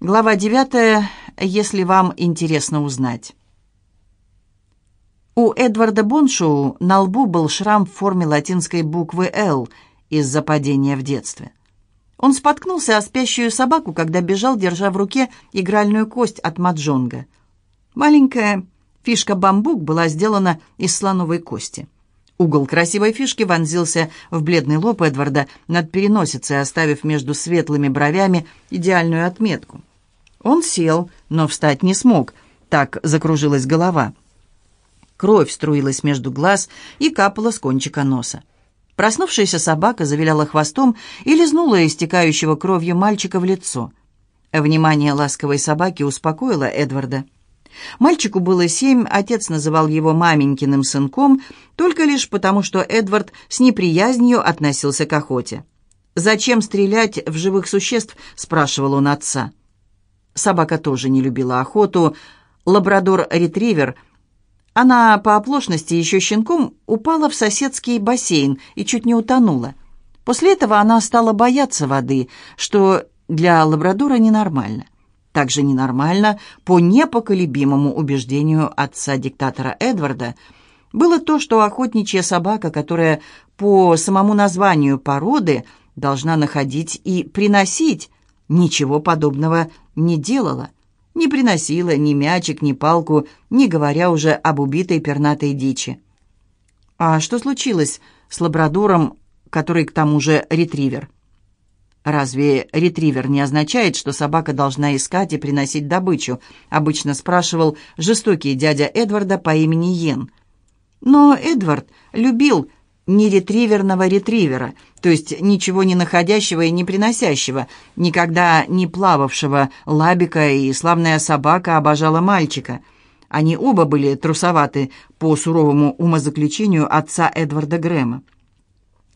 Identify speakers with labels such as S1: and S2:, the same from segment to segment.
S1: Глава 9. Если вам интересно узнать. У Эдварда Боншоу на лбу был шрам в форме латинской буквы «Л» из-за падения в детстве. Он споткнулся о спящую собаку, когда бежал, держа в руке игральную кость от маджонга. Маленькая фишка-бамбук была сделана из слоновой кости. Угол красивой фишки вонзился в бледный лоб Эдварда над переносицей, оставив между светлыми бровями идеальную отметку. Он сел, но встать не смог, так закружилась голова. Кровь струилась между глаз и капала с кончика носа. Проснувшаяся собака завиляла хвостом и лизнула истекающего кровью мальчика в лицо. Внимание ласковой собаки успокоило Эдварда. Мальчику было семь, отец называл его маменькиным сынком, только лишь потому, что Эдвард с неприязнью относился к охоте. «Зачем стрелять в живых существ?» – спрашивал он отца. Собака тоже не любила охоту. Лабрадор-ретривер. Она по оплошности еще щенком упала в соседский бассейн и чуть не утонула. После этого она стала бояться воды, что для лабрадора ненормально. Также ненормально, по непоколебимому убеждению отца-диктатора Эдварда, было то, что охотничья собака, которая по самому названию породы должна находить и приносить, ничего подобного не делала. Не приносила ни мячик, ни палку, не говоря уже об убитой пернатой дичи. А что случилось с лабрадором, который к тому же ретривер? Разве ретривер не означает, что собака должна искать и приносить добычу? Обычно спрашивал жестокий дядя Эдварда по имени Йен. Но Эдвард любил не ретриверного ретривера, то есть ничего не находящего и не приносящего, никогда не плававшего лабика, и славная собака обожала мальчика. Они оба были трусоваты по суровому умозаключению отца Эдварда Грэма.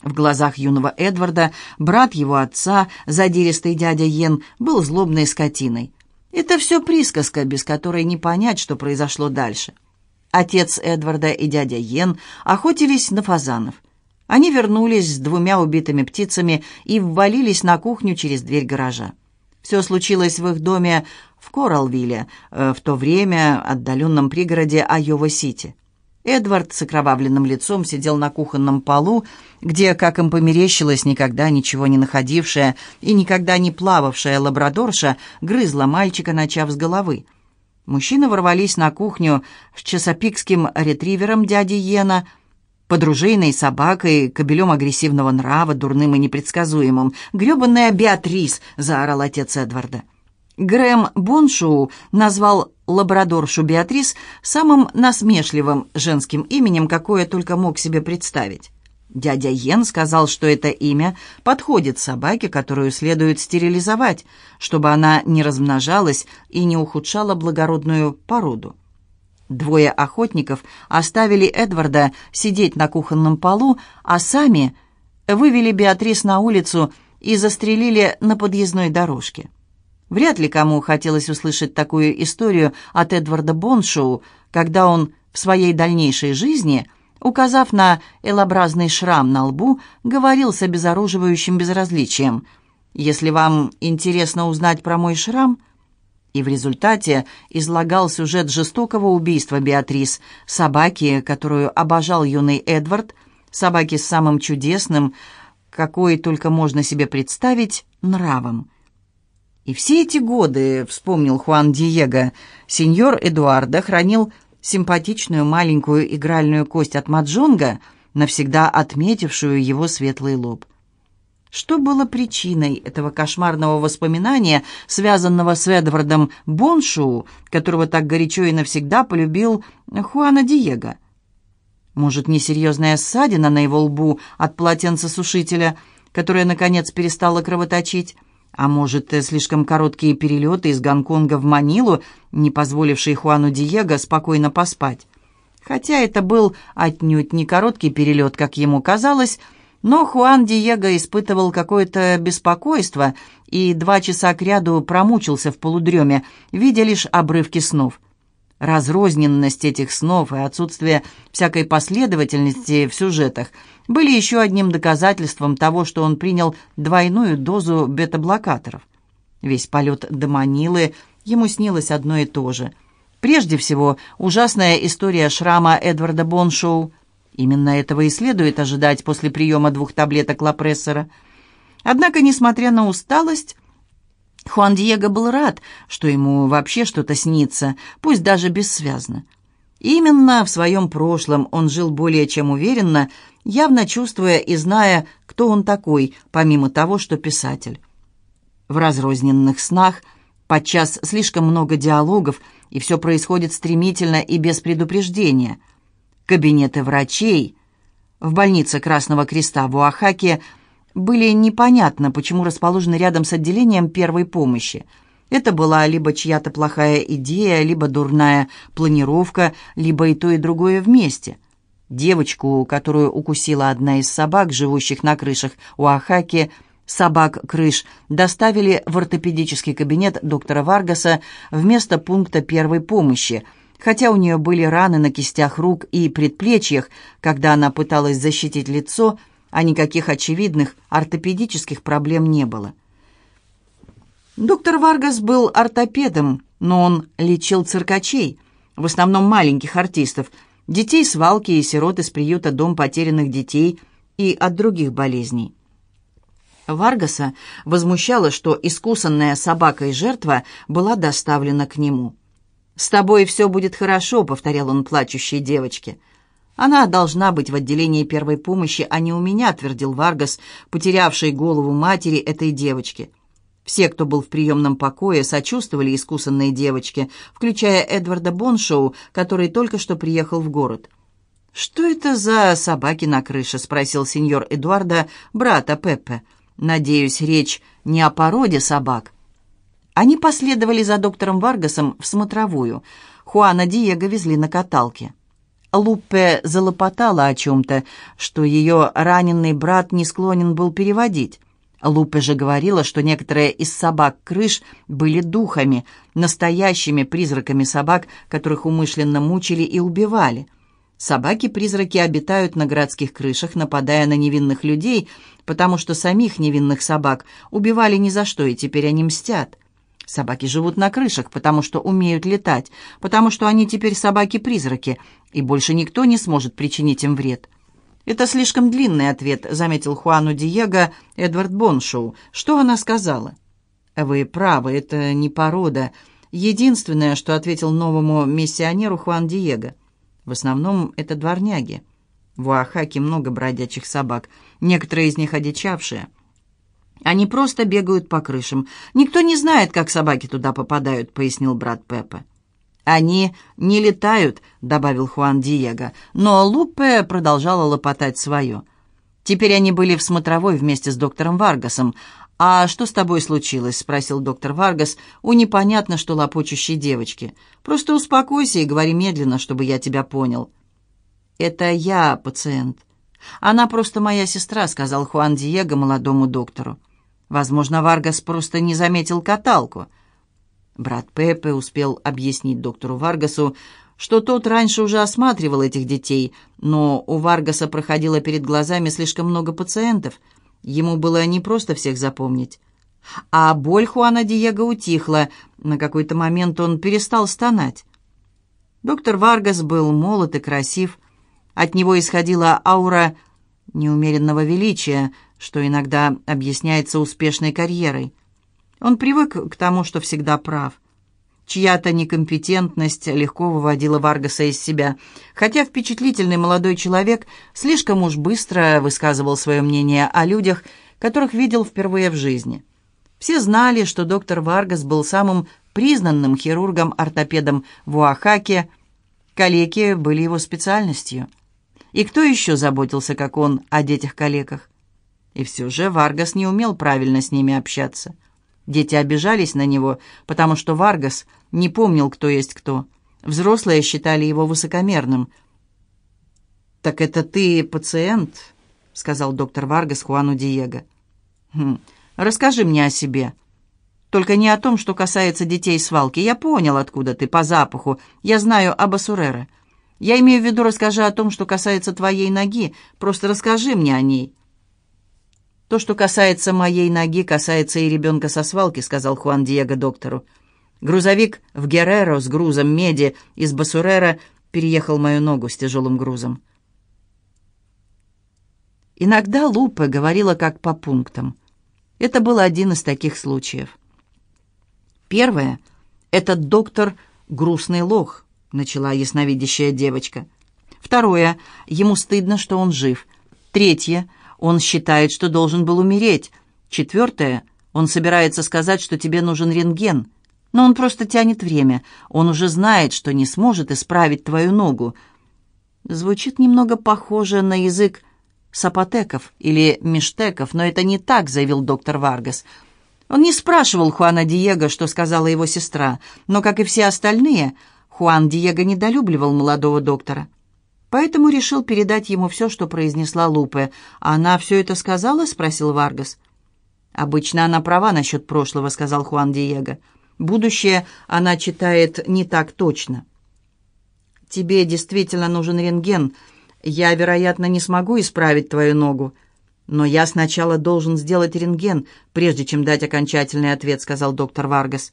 S1: В глазах юного Эдварда брат его отца, задиристый дядя Йен, был злобной скотиной. Это все присказка, без которой не понять, что произошло дальше. Отец Эдварда и дядя Йен охотились на фазанов. Они вернулись с двумя убитыми птицами и ввалились на кухню через дверь гаража. Все случилось в их доме в Коралвилле, э, в то время отдаленном пригороде Айова-Сити. Эдвард с окровавленным лицом сидел на кухонном полу, где, как им померещилось, никогда ничего не находившая и никогда не плававшая лабрадорша грызла мальчика, начав с головы. Мужчины ворвались на кухню с часопикским ретривером дяди Йена, подружейной собакой, кобелем агрессивного нрава, дурным и непредсказуемым. «Гребанная Беатрис!» — заорал отец Эдварда. Грэм Боншоу назвал лабрадоршу Беатрис самым насмешливым женским именем, какое только мог себе представить. Дядя Йен сказал, что это имя подходит собаке, которую следует стерилизовать, чтобы она не размножалась и не ухудшала благородную породу. Двое охотников оставили Эдварда сидеть на кухонном полу, а сами вывели Беатрис на улицу и застрелили на подъездной дорожке. Вряд ли кому хотелось услышать такую историю от Эдварда Боншоу, когда он в своей дальнейшей жизни – указав на элобразный шрам на лбу, говорил с обезоруживающим безразличием. «Если вам интересно узнать про мой шрам...» И в результате излагал сюжет жестокого убийства Беатрис, собаки, которую обожал юный Эдвард, собаки с самым чудесным, какой только можно себе представить, нравом. И все эти годы, вспомнил Хуан Диего, сеньор Эдуарда хранил симпатичную маленькую игральную кость от маджонга, навсегда отметившую его светлый лоб. Что было причиной этого кошмарного воспоминания, связанного с Эдвардом Боншоу, которого так горячо и навсегда полюбил Хуана Диего? Может, несерьезная ссадина на его лбу от полотенца-сушителя, которая, наконец, перестала кровоточить? А может, э, слишком короткие перелеты из Гонконга в Манилу, не позволившие Хуану Диего спокойно поспать? Хотя это был отнюдь не короткий перелет, как ему казалось, но Хуан Диего испытывал какое-то беспокойство и два часа кряду промучился в полудреме, видя лишь обрывки снов. Разрозненность этих снов и отсутствие всякой последовательности в сюжетах были еще одним доказательством того, что он принял двойную дозу бета-блокаторов. Весь полет до Манилы ему снилось одно и то же. Прежде всего, ужасная история шрама Эдварда Боншоу. Именно этого и следует ожидать после приема двух таблеток лапрессора. Однако, несмотря на усталость, Хуан Диего был рад, что ему вообще что-то снится, пусть даже бессвязно. Именно в своем прошлом он жил более чем уверенно, явно чувствуя и зная, кто он такой, помимо того, что писатель. В разрозненных снах подчас слишком много диалогов, и все происходит стремительно и без предупреждения. Кабинеты врачей в больнице Красного Креста в Уахаке были непонятно, почему расположены рядом с отделением первой помощи. Это была либо чья-то плохая идея, либо дурная планировка, либо и то, и другое вместе. Девочку, которую укусила одна из собак, живущих на крышах Уахаки, собак-крыш, доставили в ортопедический кабинет доктора Варгаса вместо пункта первой помощи, хотя у нее были раны на кистях рук и предплечьях, когда она пыталась защитить лицо – а никаких очевидных ортопедических проблем не было. Доктор Варгас был ортопедом, но он лечил циркачей, в основном маленьких артистов, детей свалки и сирот из приюта «Дом потерянных детей» и от других болезней. Варгаса возмущало, что искусанная собакой жертва была доставлена к нему. «С тобой все будет хорошо», — повторял он плачущей девочке. «Она должна быть в отделении первой помощи, а не у меня», — твердил Варгас, потерявший голову матери этой девочки. Все, кто был в приемном покое, сочувствовали искусанной девочке, включая Эдварда Боншоу, который только что приехал в город. «Что это за собаки на крыше?» — спросил сеньор Эдуарда, брата Пеппе. «Надеюсь, речь не о породе собак». Они последовали за доктором Варгасом в смотровую. Хуана Диего везли на каталке. Луппе залопотала о чем-то, что ее раненый брат не склонен был переводить. Лупе же говорила, что некоторые из собак-крыш были духами, настоящими призраками собак, которых умышленно мучили и убивали. Собаки-призраки обитают на городских крышах, нападая на невинных людей, потому что самих невинных собак убивали ни за что, и теперь они мстят. Собаки живут на крышах, потому что умеют летать, потому что они теперь собаки-призраки, и больше никто не сможет причинить им вред. «Это слишком длинный ответ», — заметил Хуану Диего Эдвард Боншоу. «Что она сказала?» «Вы правы, это не порода. Единственное, что ответил новому миссионеру Хуан Диего. В основном это дворняги. В Уахаке много бродячих собак, некоторые из них одичавшие». Они просто бегают по крышам. Никто не знает, как собаки туда попадают», — пояснил брат Пеппа. «Они не летают», — добавил Хуан Диего, но Лупе продолжала лопотать свое. Теперь они были в смотровой вместе с доктором Варгасом. «А что с тобой случилось?» — спросил доктор Варгас у непонятно что лопочущей девочки. «Просто успокойся и говори медленно, чтобы я тебя понял». «Это я, пациент. Она просто моя сестра», — сказал Хуан Диего молодому доктору. Возможно, Варгас просто не заметил каталку. Брат Пепе успел объяснить доктору Варгасу, что тот раньше уже осматривал этих детей, но у Варгаса проходило перед глазами слишком много пациентов. Ему было не просто всех запомнить. А боль Хуана Диего утихла. На какой-то момент он перестал стонать. Доктор Варгас был молод и красив. От него исходила аура неумеренного величия, что иногда объясняется успешной карьерой. Он привык к тому, что всегда прав. Чья-то некомпетентность легко выводила Варгаса из себя, хотя впечатлительный молодой человек слишком уж быстро высказывал свое мнение о людях, которых видел впервые в жизни. Все знали, что доктор Варгас был самым признанным хирургом-ортопедом в Уахаке, калеки были его специальностью. И кто еще заботился, как он, о детях-калеках? И все же Варгас не умел правильно с ними общаться. Дети обижались на него, потому что Варгас не помнил, кто есть кто. Взрослые считали его высокомерным. «Так это ты пациент?» — сказал доктор Варгас Хуану Диего. «Хм, «Расскажи мне о себе. Только не о том, что касается детей свалки. Я понял, откуда ты, по запаху. Я знаю об Асурере. Я имею в виду, расскажи о том, что касается твоей ноги. Просто расскажи мне о ней». «То, что касается моей ноги, касается и ребенка со свалки», — сказал Хуан Диего доктору. Грузовик в Герреро с грузом меди из Басурера переехал мою ногу с тяжелым грузом. Иногда Лупе говорила как по пунктам. Это был один из таких случаев. Первое — этот доктор грустный лох, начала ясновидящая девочка. Второе — ему стыдно, что он жив. Третье — он считает, что должен был умереть. Четвертое — он собирается сказать, что тебе нужен рентген. Но он просто тянет время. Он уже знает, что не сможет исправить твою ногу. Звучит немного похоже на язык сапотеков или миштеков, но это не так, заявил доктор Варгас. Он не спрашивал Хуана Диего, что сказала его сестра, но, как и все остальные, Хуан Диего недолюбливал молодого доктора. Поэтому решил передать ему все, что произнесла Лупе. «А она все это сказала?» — спросил Варгас. «Обычно она права насчет прошлого», — сказал Хуан Диего. Будущее она читает не так точно. «Тебе действительно нужен рентген. Я, вероятно, не смогу исправить твою ногу. Но я сначала должен сделать рентген, прежде чем дать окончательный ответ», — сказал доктор Варгас.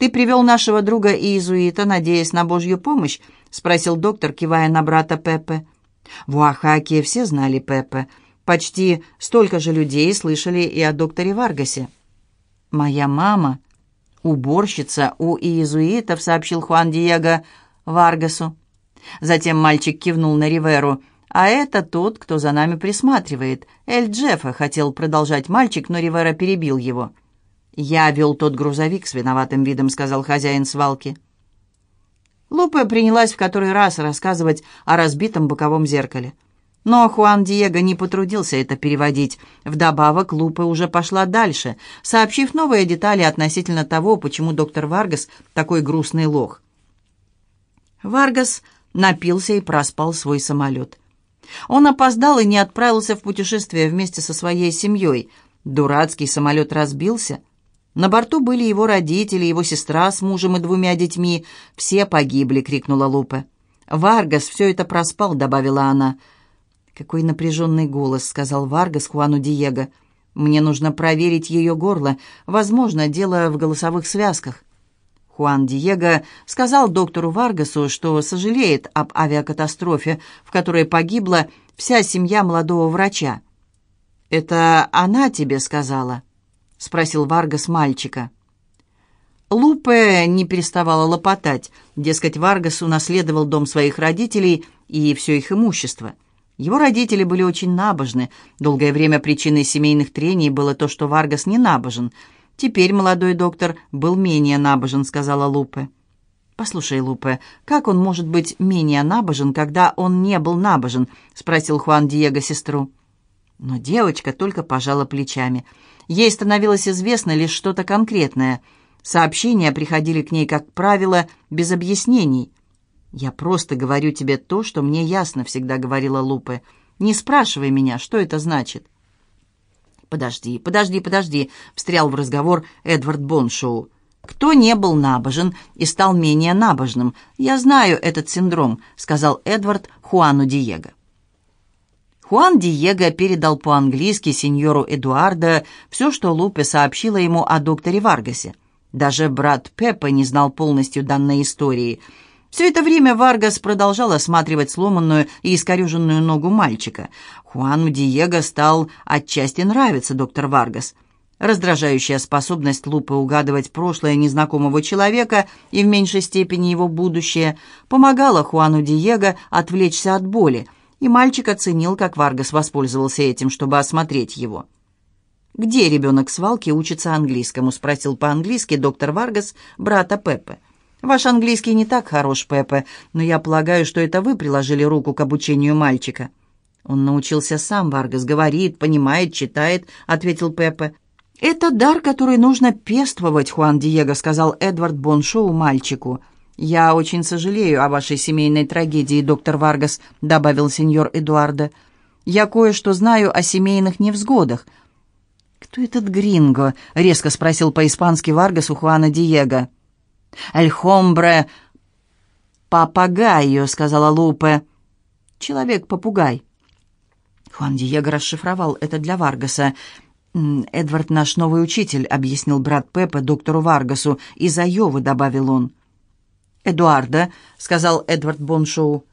S1: «Ты привел нашего друга иезуита, надеясь на Божью помощь?» — спросил доктор, кивая на брата Пепе. В Уахаке все знали Пеппе. Почти столько же людей слышали и о докторе Варгасе. «Моя мама...» «Уборщица у иезуитов», — сообщил Хуан Диего Варгасу. Затем мальчик кивнул на Риверу. «А это тот, кто за нами присматривает. Эль Джеффа», — хотел продолжать мальчик, но Ривера перебил его. «Я вел тот грузовик с виноватым видом», — сказал хозяин свалки. Лупе принялась в который раз рассказывать о разбитом боковом зеркале. Но Хуан Диего не потрудился это переводить. Вдобавок, Лупе уже пошла дальше, сообщив новые детали относительно того, почему доктор Варгас такой грустный лох. Варгас напился и проспал свой самолет. Он опоздал и не отправился в путешествие вместе со своей семьей. Дурацкий самолет разбился. На борту были его родители, его сестра с мужем и двумя детьми. «Все погибли!» — крикнула Лупе. «Варгас все это проспал», — добавила она. «Какой напряженный голос», — сказал Варгас Хуану Диего. «Мне нужно проверить ее горло. Возможно, дело в голосовых связках». Хуан Диего сказал доктору Варгасу, что сожалеет об авиакатастрофе, в которой погибла вся семья молодого врача. «Это она тебе сказала?» — спросил Варгас мальчика. Лупе не переставала лопотать. Дескать, Варгас унаследовал дом своих родителей и все их имущество — его родители были очень набожны. Долгое время причиной семейных трений было то, что Варгас не набожен. Теперь молодой доктор был менее набожен, сказала Лупе. «Послушай, Лупе, как он может быть менее набожен, когда он не был набожен?» — спросил Хуан Диего сестру. Но девочка только пожала плечами. Ей становилось известно лишь что-то конкретное. Сообщения приходили к ней, как правило, без объяснений. «Я просто говорю тебе то, что мне ясно», — всегда говорила Лупе. «Не спрашивай меня, что это значит». «Подожди, подожди, подожди», — встрял в разговор Эдвард Боншоу. «Кто не был набожен и стал менее набожным? Я знаю этот синдром», — сказал Эдвард Хуану Диего. Хуан Диего передал по-английски сеньору Эдуардо все, что Лупе сообщила ему о докторе Варгасе. Даже брат Пепе не знал полностью данной истории — все это время Варгас продолжал осматривать сломанную и искореженную ногу мальчика. Хуану Диего стал отчасти нравиться доктор Варгас. Раздражающая способность Лупе угадывать прошлое незнакомого человека и в меньшей степени его будущее помогала Хуану Диего отвлечься от боли, и мальчик оценил, как Варгас воспользовался этим, чтобы осмотреть его. «Где ребенок свалки учится английскому?» — спросил по-английски доктор Варгас брата Пепе. «Ваш английский не так хорош, Пепе, но я полагаю, что это вы приложили руку к обучению мальчика». «Он научился сам, Варгас, говорит, понимает, читает», — ответил Пепе. «Это дар, который нужно пестовать, Хуан Диего», — сказал Эдвард Боншоу мальчику. «Я очень сожалею о вашей семейной трагедии, доктор Варгас», — добавил сеньор Эдуардо. «Я кое-что знаю о семейных невзгодах». «Кто этот гринго?» — резко спросил по-испански Варгас у Хуана Диего. «Эль хомбре папагайо», — сказала Лупе. «Человек-попугай». Хуан Диего расшифровал это для Варгаса. «Эдвард наш новый учитель», — объяснил брат Пепе доктору Варгасу. «Из Айовы», — добавил он. «Эдуардо», — сказал Эдвард Боншоу.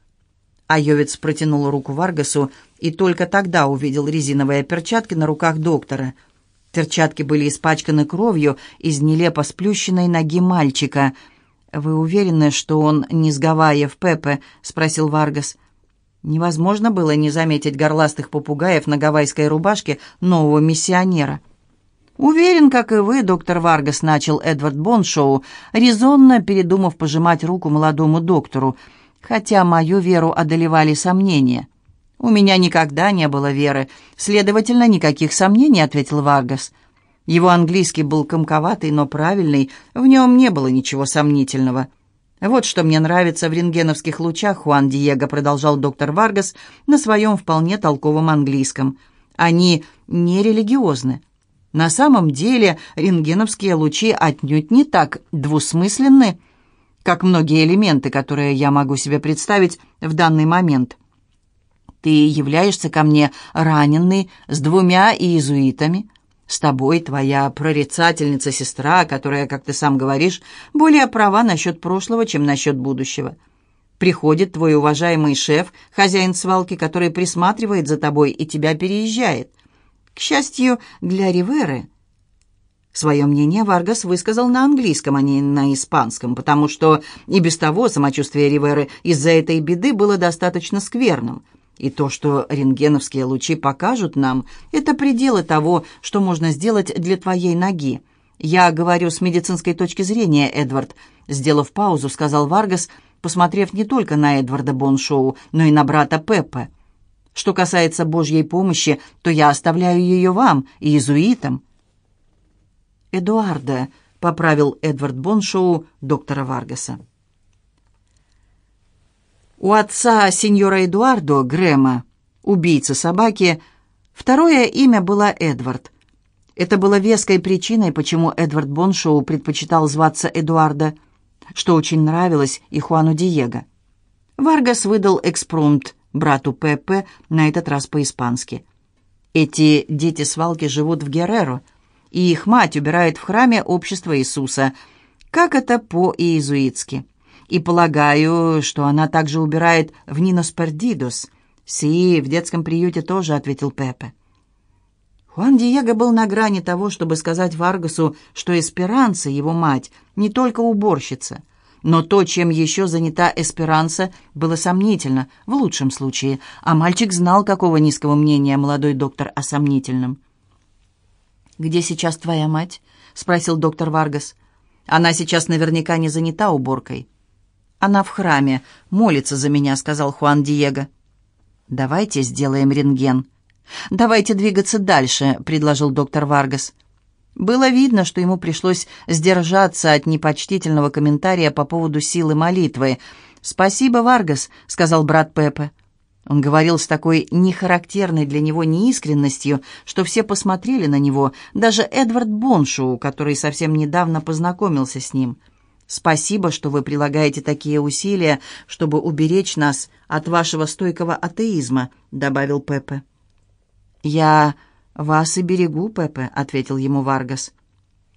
S1: Айовец протянул руку Варгасу и только тогда увидел резиновые перчатки на руках доктора. Перчатки были испачканы кровью из нелепо сплющенной ноги мальчика. «Вы уверены, что он не с Гавайев, Пепе?» — спросил Варгас. Невозможно было не заметить горластых попугаев на гавайской рубашке нового миссионера. «Уверен, как и вы, доктор Варгас», — начал Эдвард Боншоу, резонно передумав пожимать руку молодому доктору, хотя мою веру одолевали сомнения. «У меня никогда не было веры, следовательно, никаких сомнений», — ответил Варгас. Его английский был комковатый, но правильный, в нем не было ничего сомнительного. «Вот что мне нравится в рентгеновских лучах, Хуан Диего», продолжал доктор Варгас на своем вполне толковом английском. «Они не религиозны. На самом деле рентгеновские лучи отнюдь не так двусмысленны, как многие элементы, которые я могу себе представить в данный момент. Ты являешься ко мне раненый с двумя иезуитами, с тобой твоя прорицательница-сестра, которая, как ты сам говоришь, более права насчет прошлого, чем насчет будущего. Приходит твой уважаемый шеф, хозяин свалки, который присматривает за тобой и тебя переезжает. К счастью, для Риверы... Свое мнение Варгас высказал на английском, а не на испанском, потому что и без того самочувствие Риверы из-за этой беды было достаточно скверным – и то, что рентгеновские лучи покажут нам, это пределы того, что можно сделать для твоей ноги. Я говорю с медицинской точки зрения, Эдвард. Сделав паузу, сказал Варгас, посмотрев не только на Эдварда Боншоу, но и на брата Пепе. Что касается Божьей помощи, то я оставляю ее вам, иезуитам. Эдуарда, поправил Эдвард Боншоу доктора Варгаса. У отца сеньора Эдуардо Грэма, убийцы собаки, второе имя было Эдвард. Это было веской причиной, почему Эдвард Боншоу предпочитал зваться Эдуарда, что очень нравилось и Хуану Диего. Варгас выдал экспромт брату Пепе, на этот раз по-испански. Эти дети свалки живут в Герреро, и их мать убирает в храме общества Иисуса. Как это по-иезуитски? И полагаю, что она также убирает в Нинос Пердидос. «Си, в детском приюте тоже», — ответил Пепе. Хуан Диего был на грани того, чтобы сказать Варгасу, что Эсперанца, его мать, не только уборщица. Но то, чем еще занята Эсперанца, было сомнительно, в лучшем случае, а мальчик знал, какого низкого мнения молодой доктор о сомнительном. «Где сейчас твоя мать?» — спросил доктор Варгас. «Она сейчас наверняка не занята уборкой». «Она в храме, молится за меня», — сказал Хуан Диего. «Давайте сделаем рентген». «Давайте двигаться дальше», — предложил доктор Варгас. Было видно, что ему пришлось сдержаться от непочтительного комментария по поводу силы молитвы. «Спасибо, Варгас», — сказал брат Пепе. Он говорил с такой нехарактерной для него неискренностью, что все посмотрели на него, даже Эдвард Боншоу, который совсем недавно познакомился с ним. Спасибо, что вы прилагаете такие усилия, чтобы уберечь нас от вашего стойкого атеизма», — добавил Пепе. «Я вас и берегу, Пепе», — ответил ему Варгас.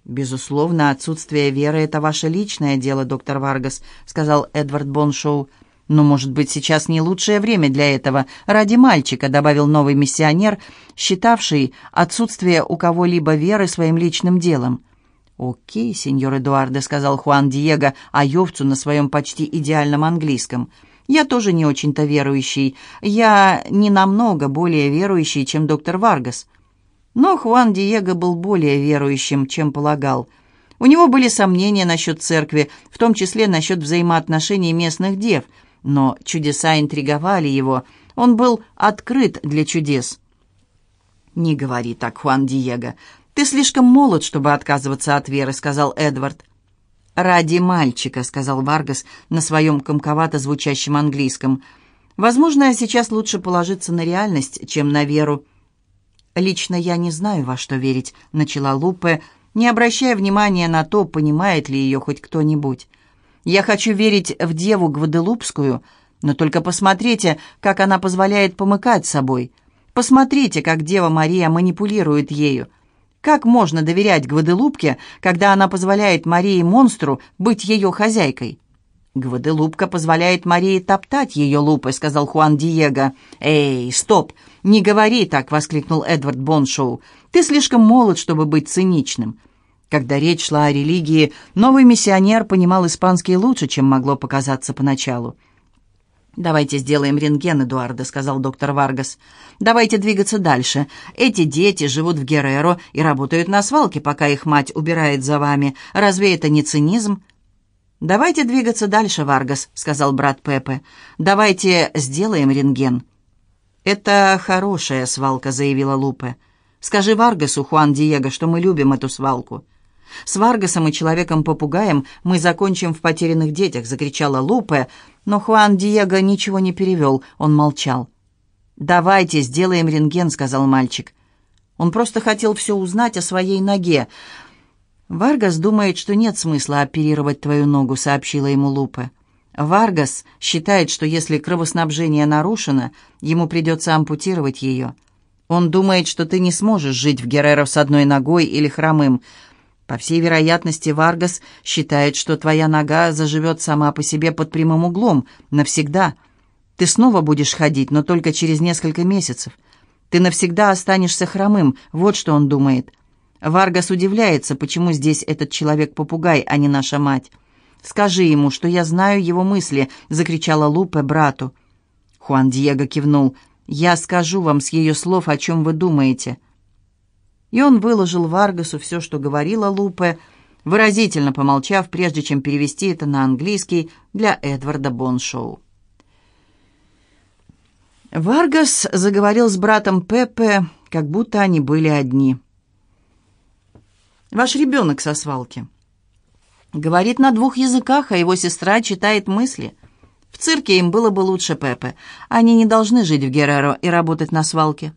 S1: «Безусловно, отсутствие веры — это ваше личное дело, доктор Варгас», — сказал Эдвард Боншоу. «Но, может быть, сейчас не лучшее время для этого. Ради мальчика», — добавил новый миссионер, считавший отсутствие у кого-либо веры своим личным делом. «Окей, сеньор Эдуардо», — сказал Хуан Диего Айовцу на своем почти идеальном английском. «Я тоже не очень-то верующий. Я не намного более верующий, чем доктор Варгас». Но Хуан Диего был более верующим, чем полагал. У него были сомнения насчет церкви, в том числе насчет взаимоотношений местных дев, но чудеса интриговали его. Он был открыт для чудес. «Не говори так, Хуан Диего. «Ты слишком молод, чтобы отказываться от веры», — сказал Эдвард. «Ради мальчика», — сказал Варгас на своем комковато звучащем английском. «Возможно, сейчас лучше положиться на реальность, чем на веру». «Лично я не знаю, во что верить», — начала Лупе, не обращая внимания на то, понимает ли ее хоть кто-нибудь. «Я хочу верить в Деву Гваделупскую, но только посмотрите, как она позволяет помыкать собой. Посмотрите, как Дева Мария манипулирует ею. Как можно доверять Гваделупке, когда она позволяет Марии-монстру быть ее хозяйкой? «Гваделупка позволяет Марии топтать ее лупой», — сказал Хуан Диего. «Эй, стоп! Не говори так!» — воскликнул Эдвард Боншоу. «Ты слишком молод, чтобы быть циничным». Когда речь шла о религии, новый миссионер понимал испанский лучше, чем могло показаться поначалу. «Давайте сделаем рентген, Эдуардо», — сказал доктор Варгас. «Давайте двигаться дальше. Эти дети живут в Герреро и работают на свалке, пока их мать убирает за вами. Разве это не цинизм?» «Давайте двигаться дальше, Варгас», — сказал брат Пепе. «Давайте сделаем рентген». «Это хорошая свалка», — заявила Лупе. «Скажи Варгасу, Хуан Диего, что мы любим эту свалку». «С Варгасом и Человеком-попугаем мы закончим в потерянных детях», — закричала Лупе, но Хуан Диего ничего не перевел, он молчал. «Давайте сделаем рентген», — сказал мальчик. Он просто хотел все узнать о своей ноге. «Варгас думает, что нет смысла оперировать твою ногу», — сообщила ему Лупе. «Варгас считает, что если кровоснабжение нарушено, ему придется ампутировать ее. Он думает, что ты не сможешь жить в Герреро с одной ногой или хромым. По всей вероятности, Варгас считает, что твоя нога заживет сама по себе под прямым углом, навсегда. Ты снова будешь ходить, но только через несколько месяцев. Ты навсегда останешься хромым, вот что он думает. Варгас удивляется, почему здесь этот человек-попугай, а не наша мать. «Скажи ему, что я знаю его мысли», — закричала Лупе брату. Хуан Диего кивнул. «Я скажу вам с ее слов, о чем вы думаете» и он выложил Варгасу все, что говорила Лупе, выразительно помолчав, прежде чем перевести это на английский для Эдварда Боншоу. Варгас заговорил с братом Пепе, как будто они были одни. «Ваш ребенок со свалки. Говорит на двух языках, а его сестра читает мысли. В цирке им было бы лучше Пепе. Они не должны жить в Герреро и работать на свалке».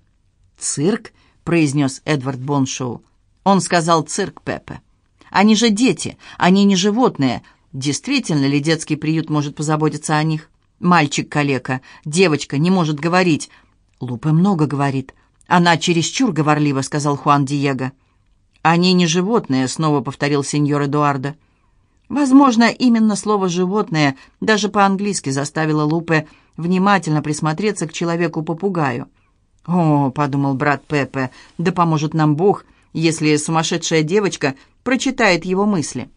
S1: «Цирк?» произнес Эдвард Боншоу. Он сказал «цирк, Пепе». «Они же дети, они не животные. Действительно ли детский приют может позаботиться о них? Мальчик-калека, девочка не может говорить». «Лупе много говорит. Она чересчур говорлива», — сказал Хуан Диего. «Они не животные», — снова повторил сеньор Эдуардо. Возможно, именно слово «животное» даже по-английски заставило Лупе внимательно присмотреться к человеку-попугаю. «О, — подумал брат Пепе, — да поможет нам Бог, если сумасшедшая девочка прочитает его мысли».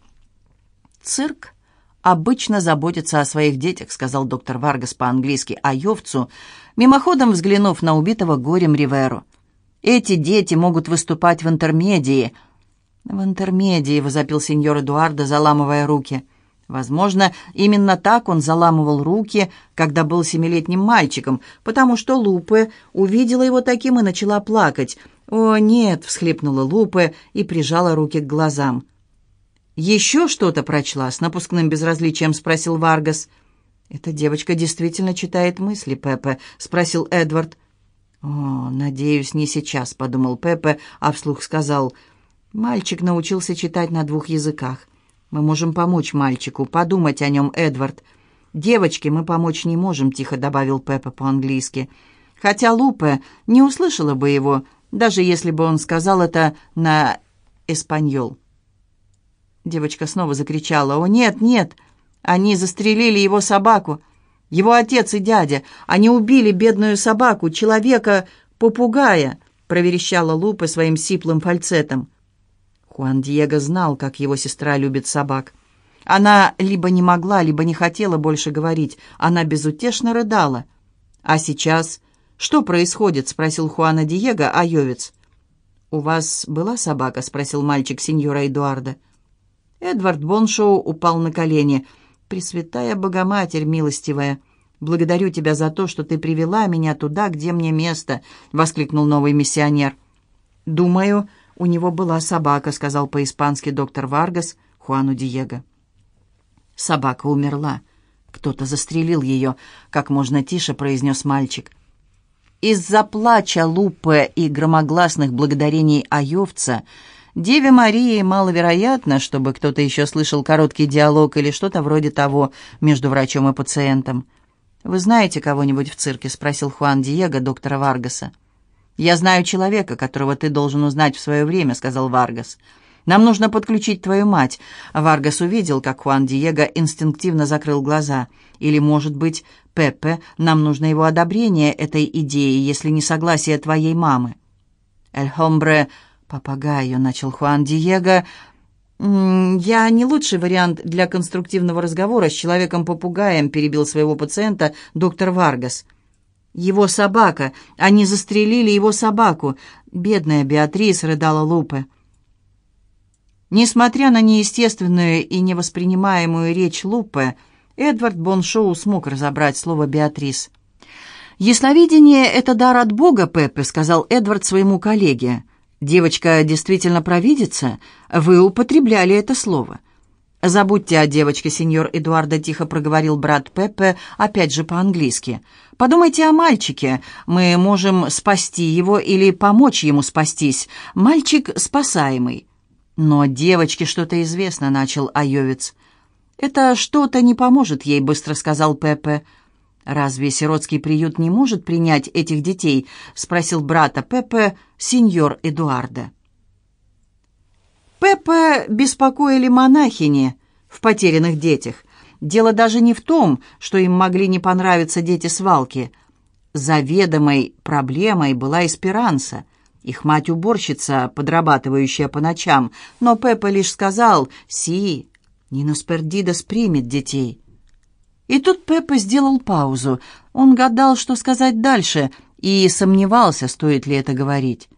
S1: «Цирк обычно заботится о своих детях», — сказал доктор Варгас по-английски Айовцу, мимоходом взглянув на убитого горем Риверу. «Эти дети могут выступать в интермедии». «В интермедии», — возопил сеньор Эдуардо, заламывая руки. — Возможно, именно так он заламывал руки, когда был семилетним мальчиком, потому что Лупе увидела его таким и начала плакать. «О, нет!» — всхлипнула Лупе и прижала руки к глазам. «Еще что-то прочла?» — с напускным безразличием спросил Варгас. «Эта девочка действительно читает мысли, Пепе?» — спросил Эдвард. «О, надеюсь, не сейчас», — подумал Пепе, а вслух сказал. «Мальчик научился читать на двух языках. Мы можем помочь мальчику, подумать о нем, Эдвард. Девочке мы помочь не можем», — тихо добавил Пеппа по-английски. Хотя Лупе не услышала бы его, даже если бы он сказал это на эспаньол. Девочка снова закричала. «О, нет, нет! Они застрелили его собаку! Его отец и дядя! Они убили бедную собаку, человека-попугая!» проверещала Лупе своим сиплым фальцетом. Хуан Диего знал, как его сестра любит собак. Она либо не могла, либо не хотела больше говорить. Она безутешно рыдала. «А сейчас что происходит?» — спросил Хуана Диего, айовец. «У вас была собака?» — спросил мальчик сеньора Эдуарда. Эдвард Боншоу упал на колени. «Пресвятая Богоматерь, милостивая, благодарю тебя за то, что ты привела меня туда, где мне место», — воскликнул новый миссионер. «Думаю, «У него была собака», — сказал по-испански доктор Варгас Хуану Диего. «Собака умерла. Кто-то застрелил ее», — как можно тише произнес мальчик. Из-за плача Лупе и громогласных благодарений Айовца Деве Марии маловероятно, чтобы кто-то еще слышал короткий диалог или что-то вроде того между врачом и пациентом. «Вы знаете кого-нибудь в цирке?» — спросил Хуан Диего доктора Варгаса. «Я знаю человека, которого ты должен узнать в свое время», — сказал Варгас. «Нам нужно подключить твою мать». Варгас увидел, как Хуан Диего инстинктивно закрыл глаза. «Или, может быть, Пепе, нам нужно его одобрение этой идеи, если не согласие твоей мамы». «El hombre papagayo», — начал Хуан Диего, — «Я не лучший вариант для конструктивного разговора с человеком-попугаем», перебил своего пациента доктор Варгас. «Его собака! Они застрелили его собаку!» Бедная Беатрис рыдала Лупе. Несмотря на неестественную и невоспринимаемую речь Лупе, Эдвард Боншоу смог разобрать слово «Беатрис». «Ясновидение — это дар от Бога, Пеппе», — сказал Эдвард своему коллеге. «Девочка действительно провидится? Вы употребляли это слово». «Забудьте о девочке, сеньор Эдуардо», — тихо проговорил брат Пеппе, опять же по-английски. «Подумайте о мальчике. Мы можем спасти его или помочь ему спастись. Мальчик спасаемый». «Но девочке что-то известно», — начал Айовец. «Это что-то не поможет ей», — быстро сказал Пеппе. «Разве сиротский приют не может принять этих детей?» — спросил брата Пеппе, сеньор Эдуардо. Пеппа беспокоили монахини в потерянных детях. Дело даже не в том, что им могли не понравиться дети свалки. Заведомой проблемой была эсперанса, их мать-уборщица, подрабатывающая по ночам, но Пеппа лишь сказал «Си, Нинос Пердидос примет детей». И тут Пеппа сделал паузу. Он гадал, что сказать дальше, и сомневался, стоит ли это говорить.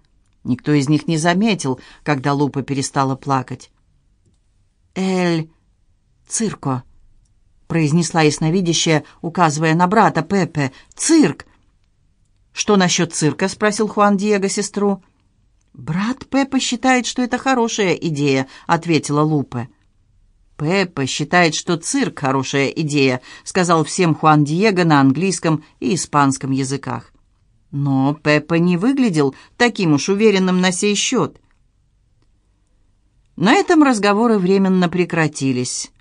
S1: Никто из них не заметил, когда Лупа перестала плакать. «El circo», — произнесла ясновидящая, указывая на брата Пепе. «Цирк!» «Что насчет цирка?» — спросил Хуан Диего сестру. «Брат Пепе считает, что это хорошая идея», — ответила Лупе. «Пепе считает, что цирк — хорошая идея», — сказал всем Хуан Диего на английском и испанском языках. Но Пепе не выглядел таким уж уверенным на сей счет. На этом разговоры временно прекратились.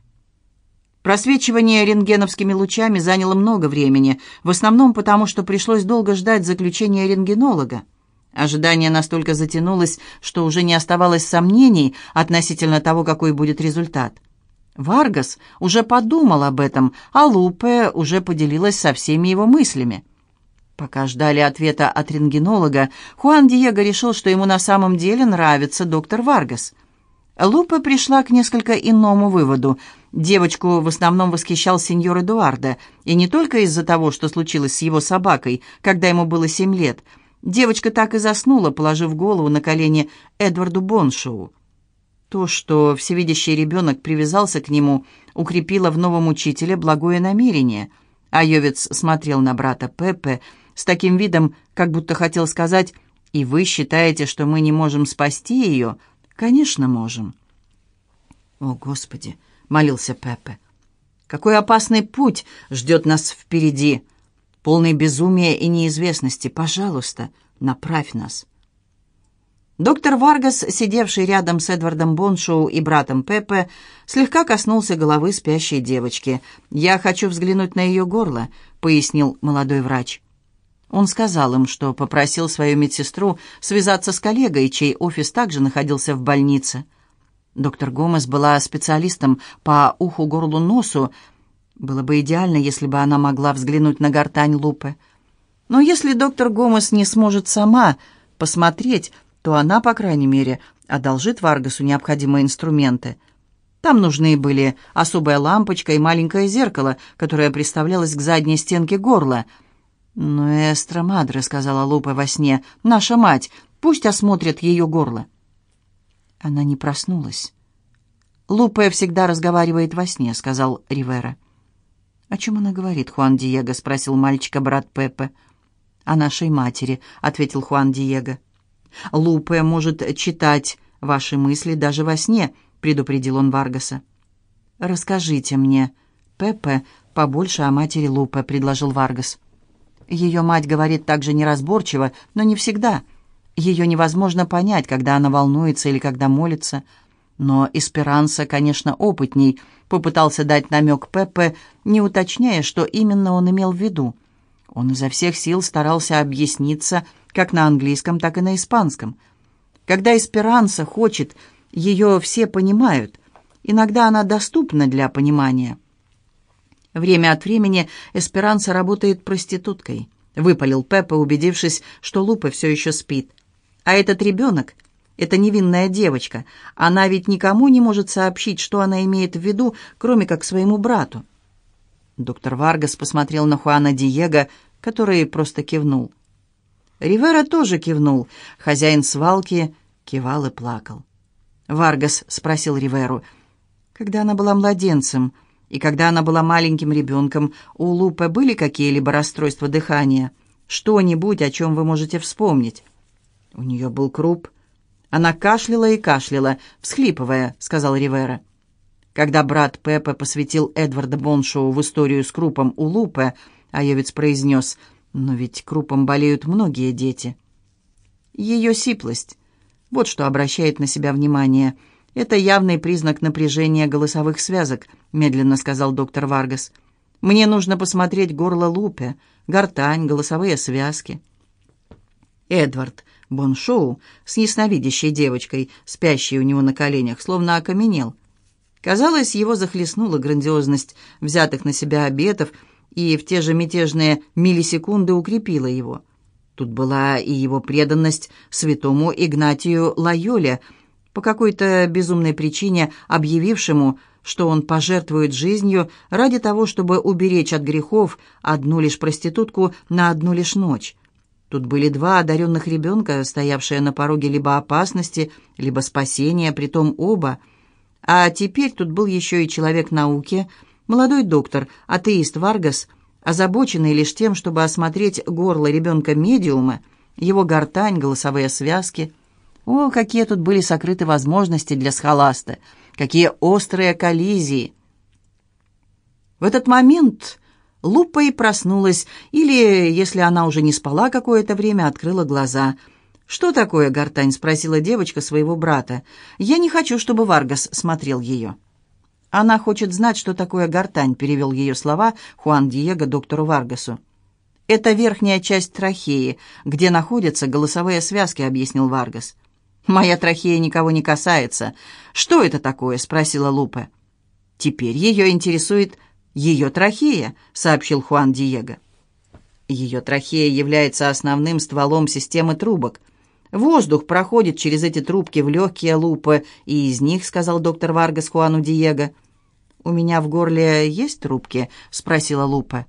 S1: Просвечивание рентгеновскими лучами заняло много времени, в основном потому, что пришлось долго ждать заключения рентгенолога. Ожидание настолько затянулось, что уже не оставалось сомнений относительно того, какой будет результат. Варгас уже подумал об этом, а Лупе уже поделилась со всеми его мыслями. Пока ждали ответа от рентгенолога, Хуан Диего решил, что ему на самом деле нравится доктор Варгас. Лупа пришла к несколько иному выводу. Девочку в основном восхищал сеньор Эдуардо, и не только из-за того, что случилось с его собакой, когда ему было семь лет. Девочка так и заснула, положив голову на колени Эдварду Боншоу. То, что всевидящий ребенок привязался к нему, укрепило в новом учителе благое намерение. Айовец смотрел на брата Пеппе, с таким видом, как будто хотел сказать «И вы считаете, что мы не можем спасти ее?» «Конечно, можем». «О, Господи!» — молился Пеппе. «Какой опасный путь ждет нас впереди! Полный безумия и неизвестности! Пожалуйста, направь нас!» Доктор Варгас, сидевший рядом с Эдвардом Боншоу и братом Пеппе, слегка коснулся головы спящей девочки. «Я хочу взглянуть на ее горло», — пояснил молодой врач. Он сказал им, что попросил свою медсестру связаться с коллегой, чей офис также находился в больнице. Доктор Гомес была специалистом по уху, горлу, носу. Было бы идеально, если бы она могла взглянуть на гортань Лупы. Но если доктор Гомес не сможет сама посмотреть, то она, по крайней мере, одолжит Варгасу необходимые инструменты. Там нужны были особая лампочка и маленькое зеркало, которое приставлялось к задней стенке горла — «Но Эстра Мадре», — сказала Лупа во сне, — «наша мать, пусть осмотрят ее горло». Она не проснулась. «Лупа всегда разговаривает во сне», — сказал Ривера. «О чем она говорит, Хуан Диего?» — спросил мальчика брат Пепе. «О нашей матери», — ответил Хуан Диего. «Лупе может читать ваши мысли даже во сне», — предупредил он Варгаса. «Расскажите мне, Пепе, побольше о матери Лупе», — предложил Варгас. Ее мать говорит также неразборчиво, но не всегда. Ее невозможно понять, когда она волнуется или когда молится. Но Эсперанса, конечно, опытней, попытался дать намек Пеппе, не уточняя, что именно он имел в виду. Он изо всех сил старался объясниться как на английском, так и на испанском. Когда эсперанца хочет, ее все понимают. Иногда она доступна для понимания. Время от времени эсперанца работает проституткой. Выпалил Пеппа, убедившись, что Лупа все еще спит. А этот ребенок, эта невинная девочка, она ведь никому не может сообщить, что она имеет в виду, кроме как своему брату. Доктор Варгас посмотрел на Хуана Диего, который просто кивнул. Ривера тоже кивнул. Хозяин свалки кивал и плакал. Варгас спросил Риверу, когда она была младенцем и когда она была маленьким ребенком, у Лупе были какие-либо расстройства дыхания? Что-нибудь, о чем вы можете вспомнить? У нее был круп. Она кашляла и кашляла, всхлипывая, сказал Ривера. Когда брат Пеппа посвятил Эдварда Боншоу в историю с крупом у Лупе, Айовец произнес, «Но ведь крупом болеют многие дети». Ее сиплость. Вот что обращает на себя внимание. Это явный признак напряжения голосовых связок, медленно сказал доктор Варгас. Мне нужно посмотреть горло Лупе, гортань, голосовые связки. Эдвард Боншоу с ясновидящей девочкой, спящей у него на коленях, словно окаменел. Казалось, его захлестнула грандиозность взятых на себя обетов, и в те же мятежные миллисекунды укрепила его. Тут была и его преданность святому Игнатию Лайоле, по какой-то безумной причине объявившему, что он пожертвует жизнью ради того, чтобы уберечь от грехов одну лишь проститутку на одну лишь ночь. Тут были два одаренных ребенка, стоявшие на пороге либо опасности, либо спасения, притом оба – а теперь тут был еще и человек науки, молодой доктор, атеист Варгас, озабоченный лишь тем, чтобы осмотреть горло ребенка-медиума, его гортань, голосовые связки. О, какие тут были сокрыты возможности для схоласта, какие острые коллизии! В этот момент Лупа и проснулась, или, если она уже не спала какое-то время, открыла глаза – «Что такое гортань?» — спросила девочка своего брата. «Я не хочу, чтобы Варгас смотрел ее». «Она хочет знать, что такое гортань», — перевел ее слова Хуан Диего доктору Варгасу. «Это верхняя часть трахеи, где находятся голосовые связки», — объяснил Варгас. «Моя трахея никого не касается. Что это такое?» — спросила Лупе. «Теперь ее интересует ее трахея», — сообщил Хуан Диего. Ее трахея является основным стволом системы трубок. Воздух проходит через эти трубки в легкие Лупе, и из них, сказал доктор Варгас Хуану Диего. «У меня в горле есть трубки?» — спросила Лупе.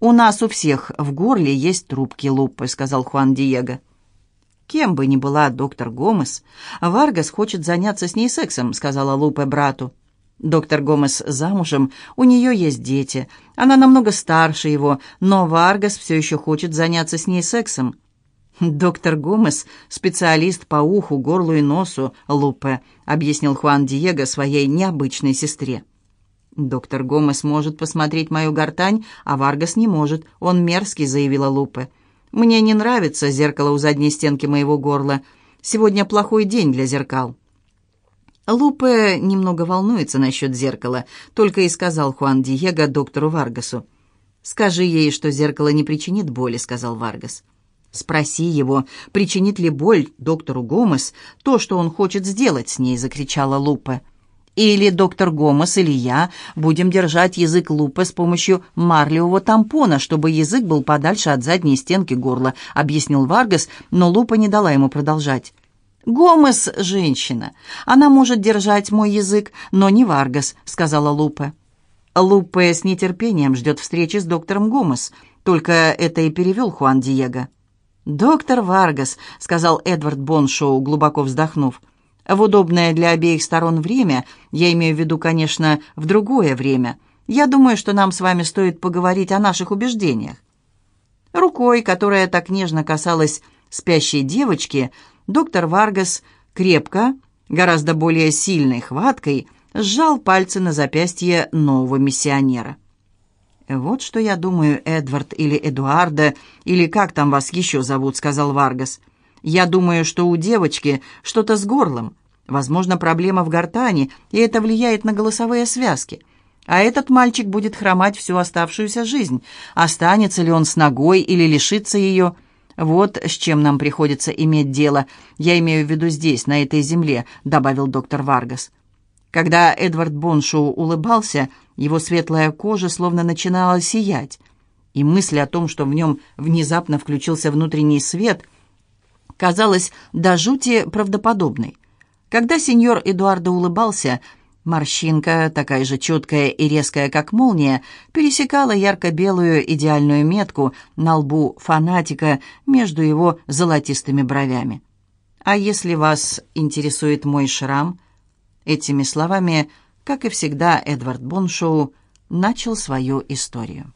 S1: «У нас у всех в горле есть трубки, Лупе», — сказал Хуан Диего. «Кем бы ни была доктор Гомес, Варгас хочет заняться с ней сексом», — сказала Лупе брату. Доктор Гомес замужем, у нее есть дети. Она намного старше его, но Варгас все еще хочет заняться с ней сексом. «Доктор Гомес — специалист по уху, горлу и носу, Лупе», — объяснил Хуан Диего своей необычной сестре. «Доктор Гомес может посмотреть мою гортань, а Варгас не может. Он мерзкий», — заявила Лупе. «Мне не нравится зеркало у задней стенки моего горла. Сегодня плохой день для зеркал». Лупе немного волнуется насчет зеркала, только и сказал Хуан Диего доктору Варгасу. «Скажи ей, что зеркало не причинит боли», — сказал Варгас. «Спроси его, причинит ли боль доктору Гомес то, что он хочет сделать с ней», — закричала Лупе. «Или доктор Гомес, или я будем держать язык Лупе с помощью марлевого тампона, чтобы язык был подальше от задней стенки горла», — объяснил Варгас, но Лупе не дала ему продолжать. «Гомес — женщина. Она может держать мой язык, но не Варгас», — сказала Лупе. Лупе с нетерпением ждет встречи с доктором Гомес. Только это и перевел Хуан Диего. «Доктор Варгас», — сказал Эдвард Боншоу, глубоко вздохнув, — «в удобное для обеих сторон время, я имею в виду, конечно, в другое время, я думаю, что нам с вами стоит поговорить о наших убеждениях». Рукой, которая так нежно касалась спящей девочки, доктор Варгас крепко, гораздо более сильной хваткой, сжал пальцы на запястье нового миссионера. «Вот что я думаю, Эдвард или Эдуарда, или как там вас еще зовут», — сказал Варгас. «Я думаю, что у девочки что-то с горлом. Возможно, проблема в гортани, и это влияет на голосовые связки. А этот мальчик будет хромать всю оставшуюся жизнь. Останется ли он с ногой или лишится ее? «Вот с чем нам приходится иметь дело. Я имею в виду здесь, на этой земле», — добавил доктор Варгас. Когда Эдвард Боншоу улыбался, его светлая кожа словно начинала сиять, и мысль о том, что в нем внезапно включился внутренний свет, казалась до жути правдоподобной. Когда сеньор Эдуардо улыбался, морщинка, такая же четкая и резкая, как молния, пересекала ярко-белую идеальную метку на лбу фанатика между его золотистыми бровями. «А если вас интересует мой шрам?» Этими словами, как и всегда, Эдвард Боншоу начал свою историю.